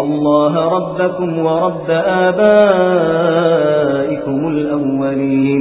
الله ربكم ورب آبائكم.